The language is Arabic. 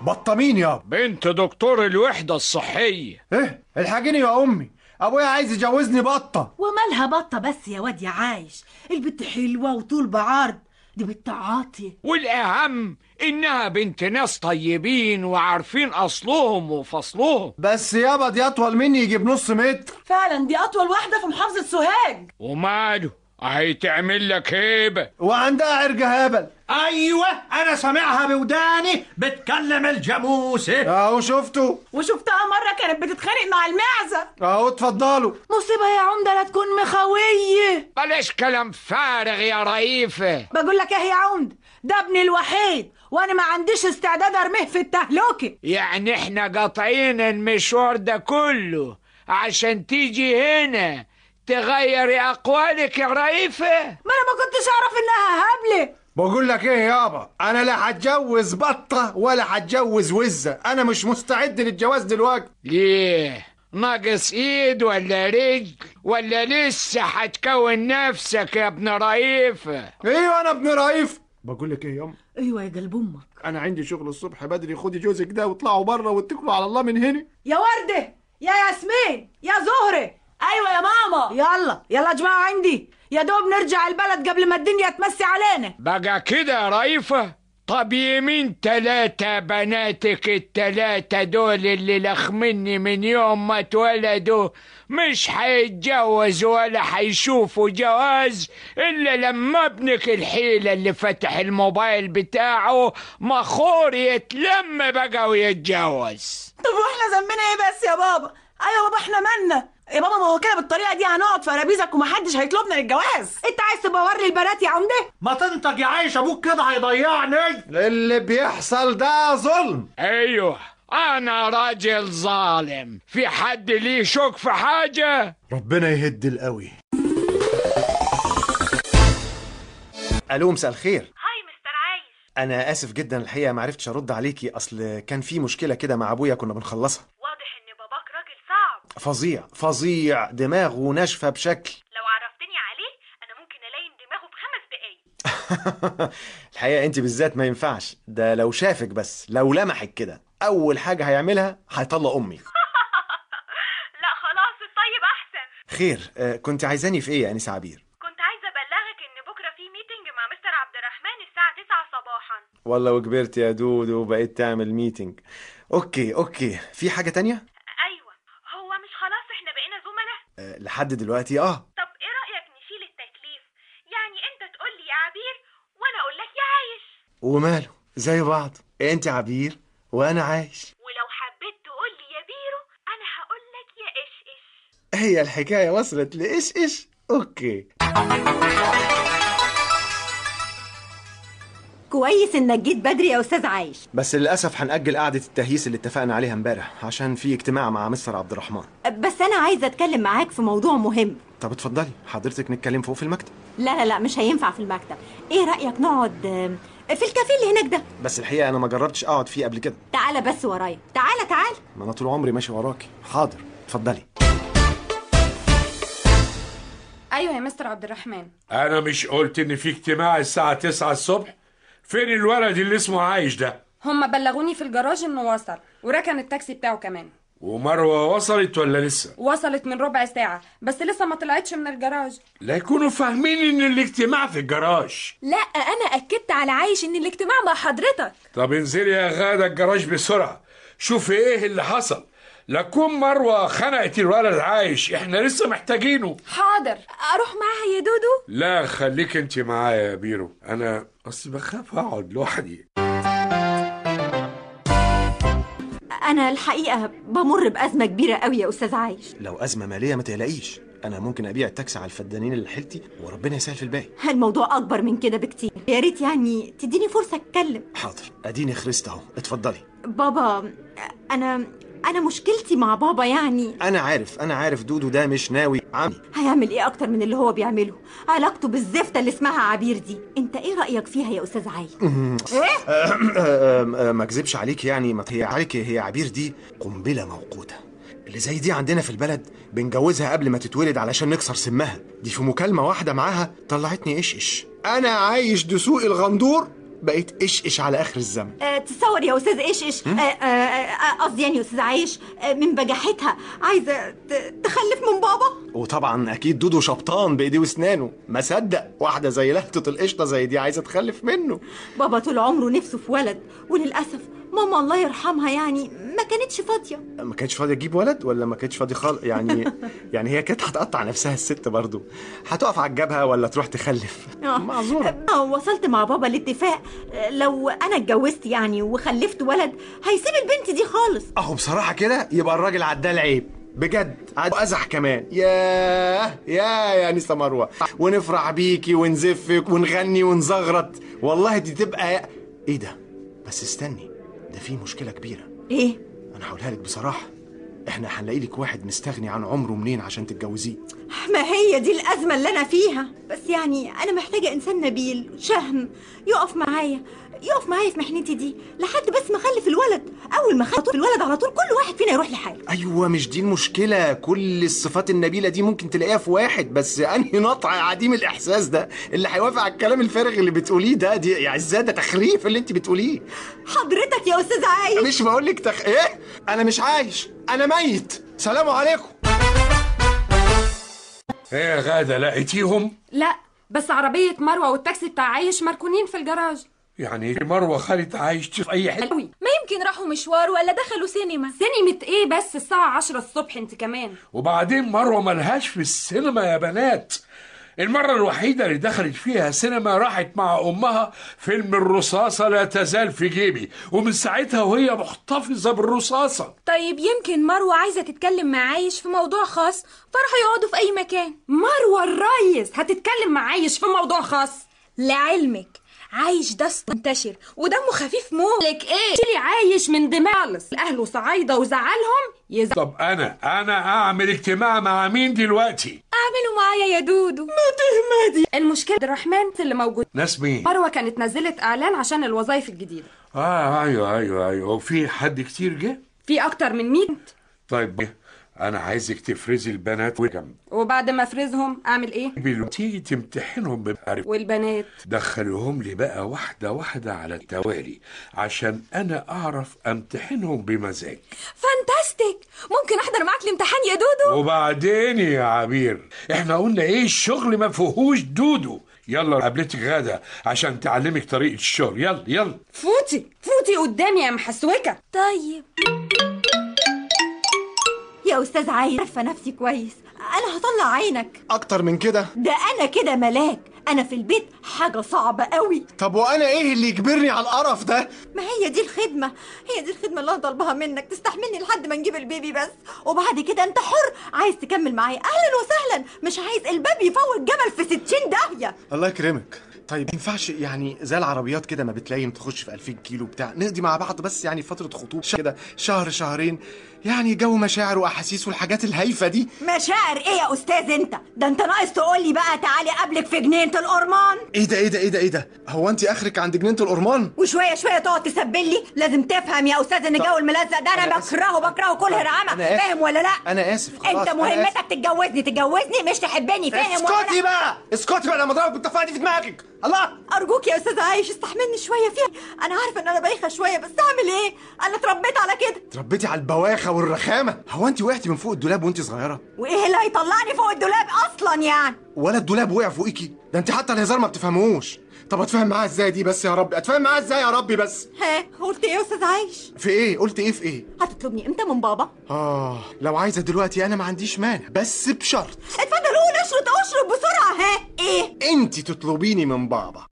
بطه مين يابا بنت دكتور الوحدة الصحية. إيه الحاجيني يا أمي. أبويا عايز يجوزني بطة. ومالها بطة بس يا واد يا عايش. البت حلوة وطول بعرض. دي بنت عاطية. والأهم إنها بنت ناس طيبين وعارفين أصلهم وفصلهم. بس يابا دي أطول مني يجي بنص متر. فعلا دي أطول واحدة في محافظة سوهاج. وماله؟ هيتعمل لك هيبة وعندها عرج هبل. أيوه أنا سامعها بوداني بتكلم الجاموسه أهو شفتوا وشفتها مرة كانت بتتخانق مع المعزة. أهو اتفضلوا. مصيبة يا عمدة لا تكون مخوية بلاش كلام فارغ يا رئيفة بقول لك إيه يا عمدة ده ابني الوحيد وأنا ما عنديش استعداد أرميه في التهلكة. يعني إحنا قاطعين المشوار ده كله عشان تيجي هنا. تغيري أقوالك يا رئيفة. ما أنا ما كنتش أعرف إنها هبلة. بقول لك إيه يابا أنا لا هتجوز بطة ولا هتجوز وزة. أنا مش مستعد للجواز دلوقتي. ليه؟ ناقص إيد ولا رجل ولا لسه هتكون نفسك يا ابن رئيفة إيوه أنا ابن رئيف. بقول لك إيه ياما أيوه يا قلب أمك. أنا عندي شغل الصبح بدري. خدي جوزك ده واطلعوا بره واتكلوا على الله من هنا. يا وردة يا ياسمين يا زهرة. أيوه يا ماما. يلا يلا يا جماعة عندي. يا دوب نرجع البلد قبل ما الدنيا تمسي علينا. بقى كده يا رئيفة طب يمين تلاتة بناتك التلاتة دول اللي لخمني من يوم ما اتولدوا مش هيتجوزوا ولا هيشوفوا جواز إلا لما ابنك الحيلة اللي فتح الموبايل بتاعه مخور يتلم بقى ويتجوز. طب وإحنا ذنبنا إيه بس يا بابا؟ أيوه بابا إحنا مالنا؟ يا بابا ما هو كده بالطريقة دي هنقعد في رابيزك ومحدش هيطلبنا للجواز. انت عايز تبقى وري البنات يا عمدة؟ ما تنطق يا عايش أبوك كده هيضيعني. اللي بيحصل ده ظلم. أيوه أنا راجل ظالم. في حد ليه شك في حاجة؟ ربنا يهد القوي. ألو مساء الخير. هاي مستر عايش. أنا آسف جدا الحقيقة ما عرفتش أرد عليكي. أصل كان في مشكلة كده مع أبويا كنا بنخلصها واضح ان باباك راجل صعب فظيع فظيع. دماغه ناشفة بشكل. لو عرفتني عليه أنا ممكن الاين دماغه في خمس دقايق. الحقيقة أنت بالذات ما ينفعش. ده لو شافك بس لو لمحك كده أول حاجة هيعملها هيطلق أمي. لا خلاص الطيب أحسن. خير. آه، كنت عايزاني في إيه يا انسه عبير؟ كنت عايزة أبلغك إن بكرة في meeting مع مستر عبد الرحمن الساعة 9 صباحا. والله وكبرت يا دود وبقيت تعمل meeting okay okay. في حاجة تانية أيوه هو مش خلاص إحنا بقينا زملاء أه لحد دلوقتي آه. طب إيه رأيك نشيل التكليف؟ يعني أنت تقول لي يا عبير وأنا أقول لك يا عايش. وماله؟ زي بعض. أنت عبير وأنا عايش. ولو حبيت تقول لي يا بيرو أنا هقول لك يا إيش إيش. هي الحكاية وصلت لإيش إيش. okay. كويس إنك جيت بدري يا أستاذ عايش. بس للأسف هنأجل قعدة التهييس اللي اتفقنا عليها امبارح عشان في اجتماع مع مستر عبد الرحمن. بس أنا عايزه أتكلم معاك في موضوع مهم. طب اتفضلي حضرتك نتكلم فوق في المكتب. لا لا لا مش هينفع في المكتب. إيه رأيك نقعد في الكافيه اللي هناك ده؟ بس الحقيقة أنا ما جربتش أقعد فيه قبل كده. تعالى بس ورايا. تعالى تعالى ما أنا طول عمري ماشي وراكي. حاضر اتفضلي. أيوه يا مستر عبد الرحمن. أنا مش قلت إن في اجتماع الساعة 9 الصبح؟ فين الولد اللي اسمه عايش ده؟ هم بلغوني في الجراج انه وصل وركن التاكسي بتاعه كمان. ومروة وصلت ولا لسه؟ وصلت من ربع ساعة بس لسه ما طلعتش من الجراج. لا يكونوا فاهمين إن الاجتماع في الجراج. لا أنا أكدت على عايش إن الاجتماع مع حضرتك. طب انزلي يا غادة الجراج بسرعة. شوفي إيه اللي حصل. لكون مروة خنقت الولد عايش إحنا لسه محتاجينه. حاضر. أروح معاها يا دودو؟ لا خليك أنت معايا يا بيرو. أنا اصل بخاف أقعد لوحدي. أنا الحقيقة بمر بأزمة كبيرة قوي يا أستاذ عايش. لو أزمة مالية ما تقلقيش. أنا ممكن أبيع التاكسي على الفدانين اللي حيلتي وربنا يسهل في الباقي. الموضوع أكبر من كده بكتير. يا ريت يعني تديني فرصة أتكلم. حاضر. أديني خرست أهو. اتفضلي. بابا أنا أنا مشكلتي مع بابا يعني. أنا عارف أنا عارف دودو ده مش ناوي عمي. هيعمل إيه أكتر من اللي هو بيعمله؟ علاقته بالزفته اللي اسمها عبير دي. أنت إيه رأيك فيها يا أستاذ عايش إيه؟ ما أكذبش عليك يعني ما هي عليك هي عبير دي قنبلة موقوتة. اللي زي دي عندنا في البلد بنجوزها قبل ما تتولد علشان نكسر سمها. دي في مكالمة واحدة معاها طلعتني إيش إيش. أنا عايش دسوق الغندور بقيت إشقش على آخر الزمن. آه، تصور يا أستاذ إيش إيش؟ آه، آه، آه، قصدي يعني يا أستاذ عايش آه، من بجاحتها. عايزة تخلف من بابا؟ وطبعا أكيد دودو شبطان بإيديه وأسنانه. ما صدق واحدة زي لهتة القشطة زي دي عايزة تخلف منه. بابا طول عمره نفسه في ولد وللأسف ماما الله يرحمها يعني ما كانتش فاضية. ما كانتش فاضية تجيب ولد ولا ما كانتش فاضية خالص؟ يعني يعني هي كانت هتقطع نفسها الست برضو. هتقف على جبهة ولا تروح تخلف؟ معذورة. آه، وصلت مع بابا لاتفاق آه، لو أنا اتجوزت يعني وخلفت ولد هيسيب البنت دي خالص. أهو بصراحة كده يبقى الراجل عداه العيب. بجد. عاد أزح كمان. ياه يا يا انسه مروة. ونفرح بيكي ونزفك ونغني ونزغرط. والله دي تبقى إيه ده؟ بس استني. ده في مشكلة كبيرة. إيه؟ أنا هقولها لك بصراحة. إحنا هنلاقي لك واحد مستغني عن عمره منين عشان تتجوزيه؟ ما هي دي الأزمة اللي أنا فيها. بس يعني أنا محتاجة إنسان نبيل شهم يقف معايا. يقف معايا في محنتي دي لحد بس ما أخلف الولد. أول ما أخلف الولد على طول كل واحد فينا يروح لحاله. أيوه مش دي المشكلة. كل الصفات النبيلة دي ممكن تلاقيها في واحد بس أنهي نطع عديم الإحساس ده؟ اللي هيوافق على الكلام الفارغ اللي بتقوليه ده دي يا عزاه ده تخريف اللي انت بتقوليه. حضرتك يا أستاذ عايش. مش بقول لك تخ... إيه؟ أنا مش عايش أنا ميت. سلام عليكم. إيه يا غادة لقيتيهم؟ لا بس عربية مروة والتاكسي بتاع عايش مركونين في الجراج. يعني مروة خالد عايش في أي حتة؟ قوي ما يمكن راحوا مشوار ولا دخلوا سينما. سينما إيه بس الساعة عشرة الصبح أنت كمان. وبعدين مروة ملهاش في السينما يا بنات. المرة الوحيدة اللي دخلت فيها سينما راحت مع أمها فيلم الرصاصة لا تزال في جيبي. ومن ساعتها وهي محتفظة بالرصاصة. طيب يمكن مروة عايزة تتكلم مع عايش في موضوع خاص فراحوا يقعدوا في أي مكان. مروة الريس هتتكلم مع عايش في موضوع خاص. لعلمك عايش ده منتشر ودمه خفيف موت. لك إيه؟ شيلي عايش من دماغ خالص. اهله وزعلهم يزعل طب أنا أنا أعمل اجتماع مع مين دلوقتي؟ أعملوا معايا يا دودو. المشكلة عبد الرحمن اللي موجود. ناس مين مروة كانت نزلت إعلان عشان الوظائف الجديدة. آه أيوه أيوه أيوه. وفي حد كتير جه؟ في أكتر من 100 طيب أنا عايزك تفرزي البنات وجنب وبعد ما أفرزهم أعمل إيه؟ تيجي تمتحنهم بمعرفة. والبنات. دخلوهم لي بقى واحدة واحدة على التوالي عشان أنا أعرف أمتحنهم بمزاج. فانتاستيك! ممكن أحضر معاك الامتحان يا دودو؟ وبعدين يا عبير إحنا قلنا إيه؟ الشغل ما فيهوش دودو. يلا أبلتك غادة عشان تعلمك طريقة الشغل. يلا يلا. فوتي فوتي قدامي يا محسوكة. طيب. يا أستاذ عايش عارفة نفسي كويس. أنا هطلع عينك. أكتر من كده؟ ده أنا كده ملاك. أنا في البيت حاجة صعبة قوي. طب وأنا إيه اللي يجبرني على القرف ده؟ ما هي دي الخدمة. هي دي الخدمة اللي أنا طالباها منك. تستحملني لحد ما نجيب البيبي بس. وبعد كده أنت حر. عايز تكمل معايا. أهلا وسهلا. مش عايز الباب يفوت جمل في ستين داهية. الله يكرمك. طيب ما ينفعش يعني زي العربيات كده ما بتلاقيهم تخش في 2000 كيلو بتاع نقضي مع بعض بس يعني فترة خطوبة كده. شهر شهرين. يعني جو مشاعر وأحاسيس والحاجات الهايفة دي. مشاعر إيه يا أستاذ أنت؟ ده أنت ناقص تقول لي بقى تعالي قبلك في جنينة الأرمان إيه ده إيه ده إيه ده إيه ده؟ هو أنت آخرك عند جنينة الأرمان وشوية شوية تقعد تسبل لي؟ لازم تفهم يا أستاذ إن جو الملزق ده أنا أنا. بكرهه بكرهه كل آسف. فاهم ولا لا؟ أنا آسف خلاص أنا مهمتك. تتجوزني تتجوزني؟ مش تحبني فاهم ولا اسكتي لا بقى اسكتي بقى لما اضربك بالتفاحة دي في دماغك. الله! أرجوك يا أستاذ عايش استحملني شوية فيها. أنا عارفة إن أنا بايخة شوية بس أعمل إيه؟ أنا اتربيت على كده. اتربيتي على البواخة والرخامة. هو انت وقعتي من فوق الدولاب وانت صغيرة؟ وإيه اللي هيطلعني فوق الدولاب أصلا يعني؟ ولا الدولاب وقع فوقيكي. ده انت حتى الهزار ما بتفهموش. طب اتفاهم معاها إزاي دي بس يا ربي؟ اتفاهم معاها إزاي يا ربي بس؟ ها قلت إيه يا أستاذ عايش؟ في إيه؟ قلت إيه في إيه؟ هتطلبني إمتى من بابا؟ آه لو عايزة دلوقتي أنا ما عنديش مانع بس بشرط. اتفضل قول اشرط اشرط بسرعة ها؟ إيه؟ انت تطلبيني من بابا.